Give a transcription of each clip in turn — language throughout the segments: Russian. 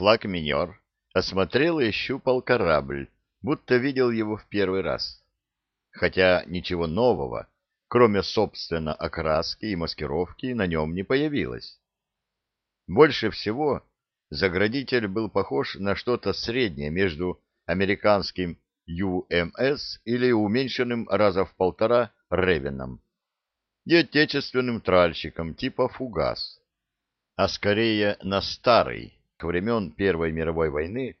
флаг-минер осмотрел и щупал корабль, будто видел его в первый раз. Хотя ничего нового, кроме, собственно, окраски и маскировки, на нем не появилось. Больше всего заградитель был похож на что-то среднее между американским UMS или уменьшенным раза в полтора Ревеном и отечественным тральщиком типа «Фугас», а скорее на старый, времен Первой мировой войны,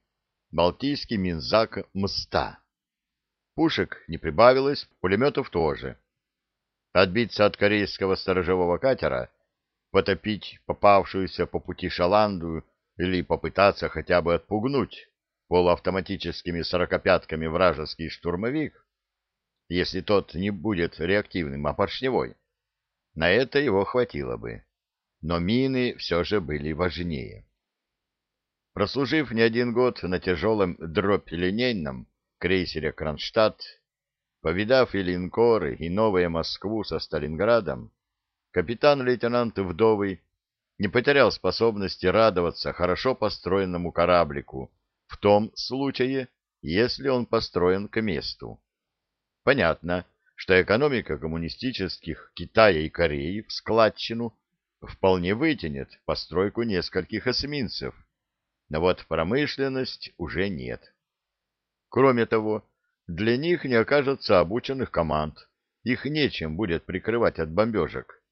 Балтийский Минзак МСТА. Пушек не прибавилось, пулеметов тоже. Отбиться от корейского сторожевого катера, потопить попавшуюся по пути шаланду или попытаться хотя бы отпугнуть полуавтоматическими сорокопятками вражеский штурмовик, если тот не будет реактивным, а поршневой, на это его хватило бы. Но мины все же были важнее. Прослужив не один год на тяжелом дробь-линейном крейсере «Кронштадт», повидав и линкоры, и новые Москву со Сталинградом, капитан-лейтенант Вдовый не потерял способности радоваться хорошо построенному кораблику, в том случае, если он построен к месту. Понятно, что экономика коммунистических Китая и Кореи в складчину вполне вытянет постройку нескольких эсминцев, но вот промышленность уже нет. Кроме того, для них не окажется обученных команд, их нечем будет прикрывать от бомбежек,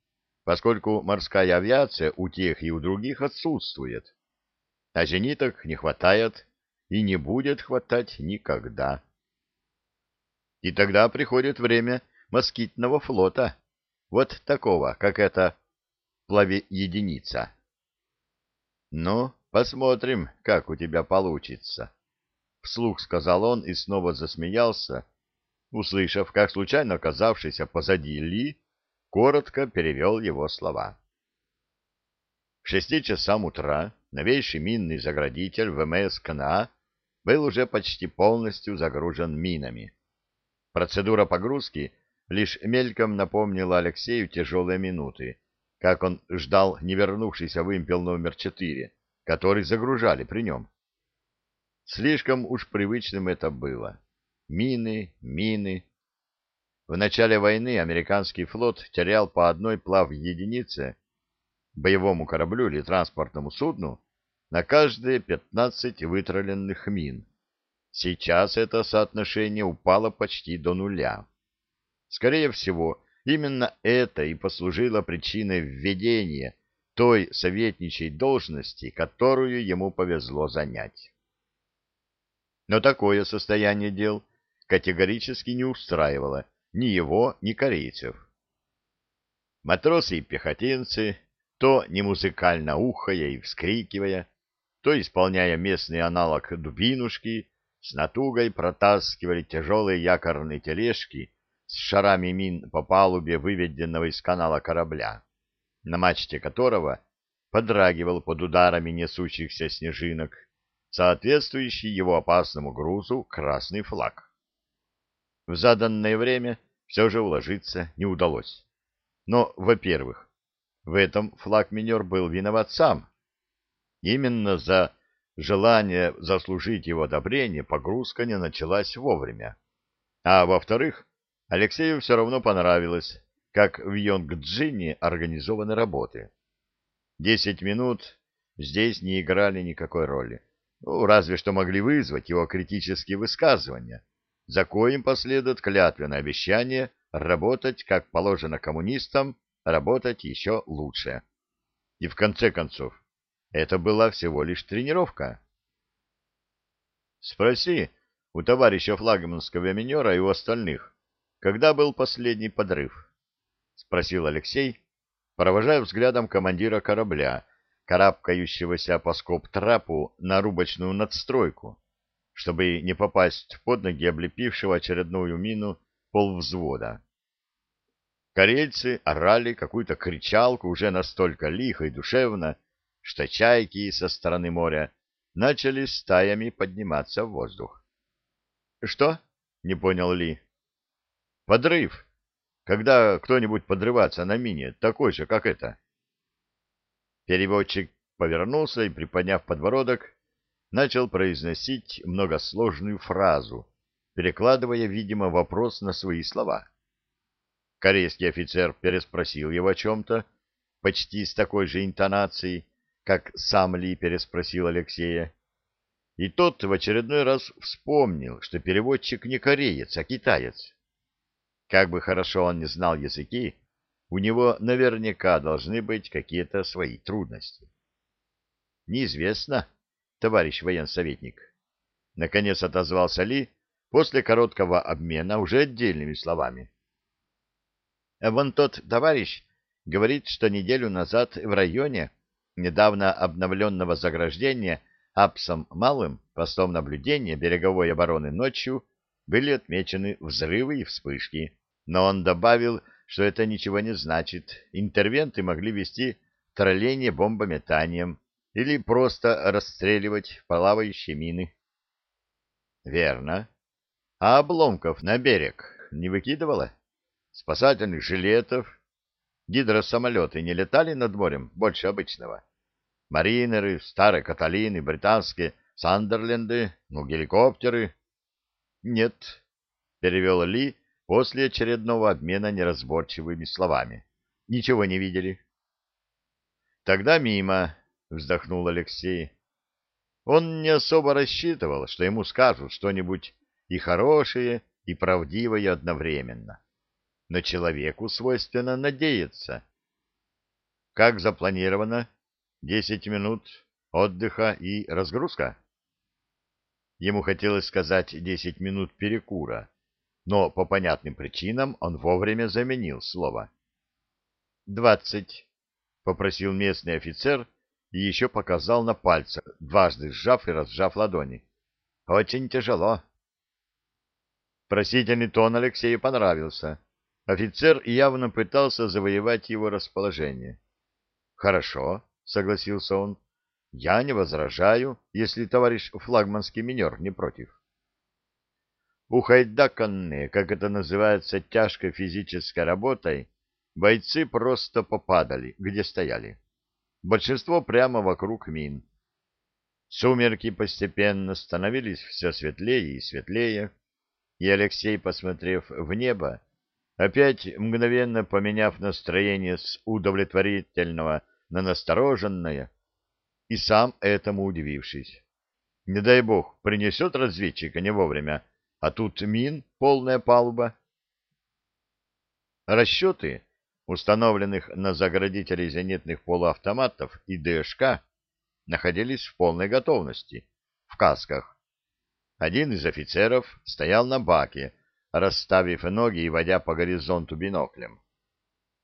поскольку морская авиация у тех и у других отсутствует, а зениток не хватает и не будет хватать никогда. И тогда приходит время москитного флота, вот такого, как эта плаве-единица. Ну, посмотрим, как у тебя получится. Вслух сказал он и снова засмеялся, услышав, как случайно оказавшийся позади Ли коротко перевел его слова. В шести часам утра новейший минный заградитель ВМС КНА был уже почти полностью загружен минами. Процедура погрузки лишь мельком напомнила Алексею тяжелые минуты, как он ждал не вернувшийся вымпел номер четыре, который загружали при нем. Слишком уж привычным это было. Мины, мины. В начале войны американский флот терял по одной плав-единице боевому кораблю или транспортному судну на каждые 15 вытроленных мин. Сейчас это соотношение упало почти до нуля. Скорее всего, именно это и послужило причиной введения той советничьей должности, которую ему повезло занять. Но такое состояние дел категорически не устраивало ни его, ни корейцев. Матросы и пехотинцы, то не музыкально ухая и вскрикивая, то, исполняя местный аналог дубинушки, с натугой протаскивали тяжелые якорные тележки с шарами мин по палубе выведенного из канала корабля, на мачте которого подрагивал под ударами несущихся снежинок, соответствующий его опасному грузу красный флаг. В заданное время все же уложиться не удалось. Но, во-первых, в этом флаг-минер был виноват сам, Именно за желание заслужить его одобрение погрузка не началась вовремя. А во-вторых, Алексею все равно понравилось, как в Йонг-Джине организованы работы. Десять минут здесь не играли никакой роли. Ну, разве что могли вызвать его критические высказывания, за коим последует клятвенное обещание работать, как положено коммунистам, работать еще лучше. И в конце концов, это была всего лишь тренировка. Спроси у товарища флагманского минера и у остальных, когда был последний подрыв? Спросил Алексей, провожая взглядом командира корабля, карабкающегося по скоб-трапу на рубочную надстройку, чтобы не попасть под ноги облепившего очередную мину полвзвода. Корейцы орали какую-то кричалку уже настолько лихо и душевно, что чайки со стороны моря начали стаями подниматься в воздух. — Что? — не понял Ли. — Подрыв. Когда кто-нибудь подрывается на мине, такой же, как это. Переводчик повернулся и, приподняв подбородок, начал произносить многосложную фразу, перекладывая, видимо, вопрос на свои слова. Корейский офицер переспросил его о чем-то, почти с такой же интонацией, как сам Ли переспросил Алексея. И тот в очередной раз вспомнил, что переводчик не кореец, а китаец. Как бы хорошо он не знал языки, у него наверняка должны быть какие-то свои трудности. Неизвестно, товарищ военсоветник. Наконец отозвался Ли после короткого обмена уже отдельными словами. А вон тот товарищ говорит, что неделю назад в районе недавно обновленного заграждения Апсом Малым, постом наблюдения береговой обороны ночью, были отмечены взрывы и вспышки. Но он добавил, что это ничего не значит. Интервенты могли вести тролление бомбометанием или просто расстреливать плавающие мины. Верно. А обломков на берег не выкидывало? Спасательных жилетов? Гидросамолеты не летали над морем больше обычного? Маринеры, старые Каталины, британские Сандерленды, ну, геликоптеры. Нет, перевел Ли после очередного обмена неразборчивыми словами. Ничего не видели. Тогда мимо, вздохнул Алексей. Он не особо рассчитывал, что ему скажут что-нибудь и хорошее, и правдивое одновременно. Но человеку свойственно надеяться. Как запланировано, Десять минут отдыха и разгрузка? Ему хотелось сказать десять минут перекура, но по понятным причинам он вовремя заменил слово. «Двадцать», — попросил местный офицер и еще показал на пальцах, дважды сжав и разжав ладони. «Очень тяжело». Просительный тон Алексею понравился. Офицер явно пытался завоевать его расположение. «Хорошо», — согласился он. — Я не возражаю, если товарищ флагманский минер не против. Ухайдаканные, как это называется, тяжкой физической работой, бойцы просто попадали, где стояли. Большинство прямо вокруг мин. Сумерки постепенно становились все светлее и светлее, и Алексей, посмотрев в небо, опять мгновенно поменяв настроение с удовлетворительного на настороженное, и сам этому удивившись. Не дай бог, принесет разведчика не вовремя, а тут мин, полная палуба. Расчеты, установленных на заградителей зенитных полуавтоматов и ДШК, находились в полной готовности, в касках. Один из офицеров стоял на баке, расставив ноги и водя по горизонту биноклем.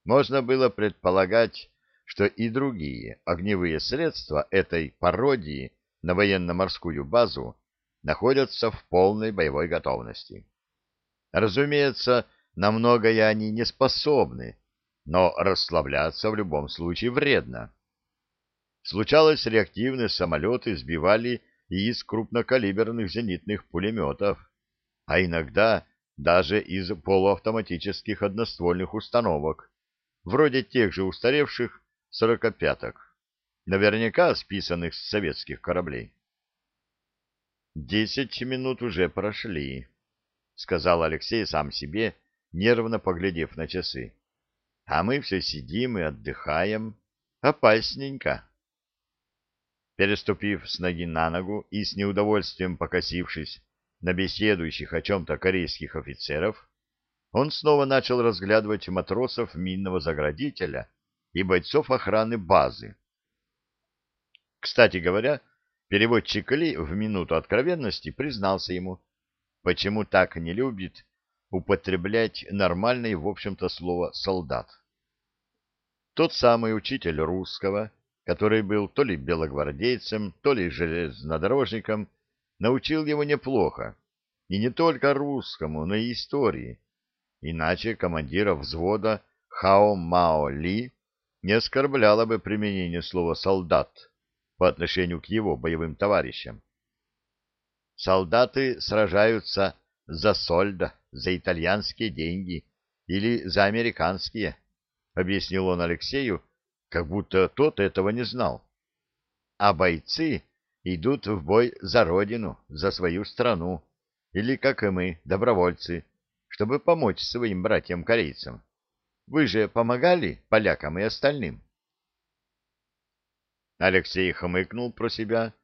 Можно было предполагать, что и другие огневые средства этой пародии на военно-морскую базу находятся в полной боевой готовности. Разумеется, на многое они не способны, но расслабляться в любом случае вредно. Случалось, реактивные самолеты сбивали и из крупнокалиберных зенитных пулеметов, а иногда даже из полуавтоматических одноствольных установок, вроде тех же устаревших сорокопяток, наверняка списанных с советских кораблей. «Десять минут уже прошли», — сказал Алексей сам себе, нервно поглядев на часы. «А мы все сидим и отдыхаем. Опасненько». Переступив с ноги на ногу и с неудовольствием покосившись на беседующих о чем-то корейских офицеров, он снова начал разглядывать матросов минного заградителя и бойцов охраны базы. Кстати говоря, переводчик Ли в минуту откровенности признался ему, почему так не любит употреблять нормальное, в общем-то, слово «солдат». Тот самый учитель русского, который был то ли белогвардейцем, то ли железнодорожником, научил его неплохо, и не только русскому, но и истории. Иначе командира взвода Хао Мао Ли не оскорбляло бы применение слова «солдат» по отношению к его боевым товарищам. Солдаты сражаются за сольдо, за итальянские деньги или за американские, — объяснил он Алексею, как будто тот этого не знал. А бойцы идут в бой за родину, за свою страну, или, как и мы, добровольцы, чтобы помочь своим братьям-корейцам. Вы же помогали полякам и остальным? Алексей хмыкнул про себя,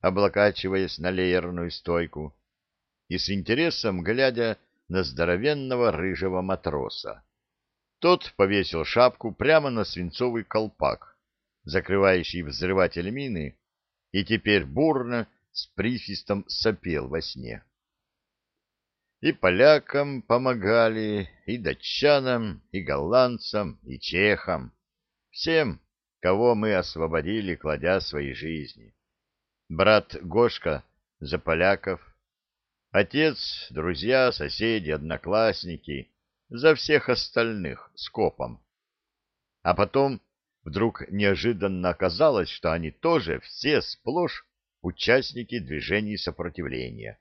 облокачиваясь на леерную стойку, и с интересом глядя на здоровенного рыжего матроса. Тот повесил шапку прямо на свинцовый колпак, закрывающий взрыватель мины, и теперь бурно с присвистом сопел во сне. И полякам помогали, и датчанам, и голландцам, и чехам, всем, кого мы освободили, кладя свои жизни. Брат Гошка за поляков, отец, друзья, соседи, одноклассники за всех остальных скопом. А потом вдруг неожиданно оказалось, что они тоже все сплошь участники движений сопротивления.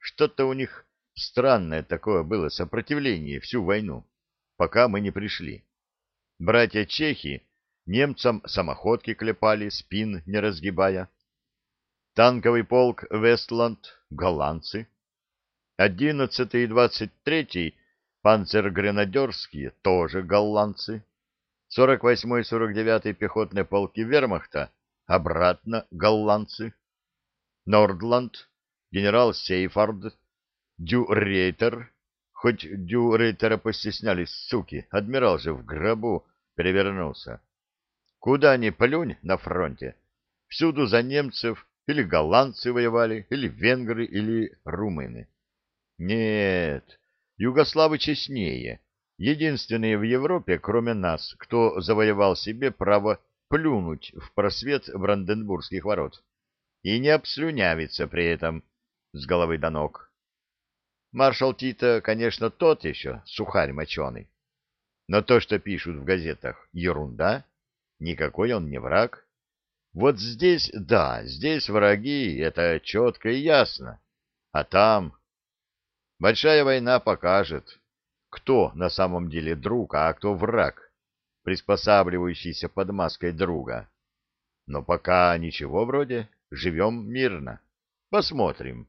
Что-то у них странное такое было сопротивление всю войну, пока мы не пришли. Братья чехи немцам самоходки клепали, спин не разгибая. Танковый полк Вестланд — голландцы. Одиннадцатый и двадцать третий панцергренадерские — тоже голландцы. 48-й, 49-й пехотные полки вермахта обратно голландцы. Нордланд, генерал Сейфард, Дюрейтер, хоть Дюрейтера постеснялись, суки, адмирал же в гробу перевернулся. Куда ни плюнь на фронте, всюду за немцев или голландцы воевали, или венгры, или румыны. Нет, югославы честнее, единственные в Европе, кроме нас, кто завоевал себе право плюнуть в просвет Бранденбургских ворот и не обслюнявиться при этом с головы до ног. Маршал Тита, конечно, тот еще сухарь моченый, но то, что пишут в газетах, ерунда, никакой он не враг. Вот здесь, да, здесь враги, это четко и ясно, а там... Большая война покажет, кто на самом деле друг, а кто враг, приспосабливающийся под маской друга. Но пока ничего вроде, живем мирно. Посмотрим.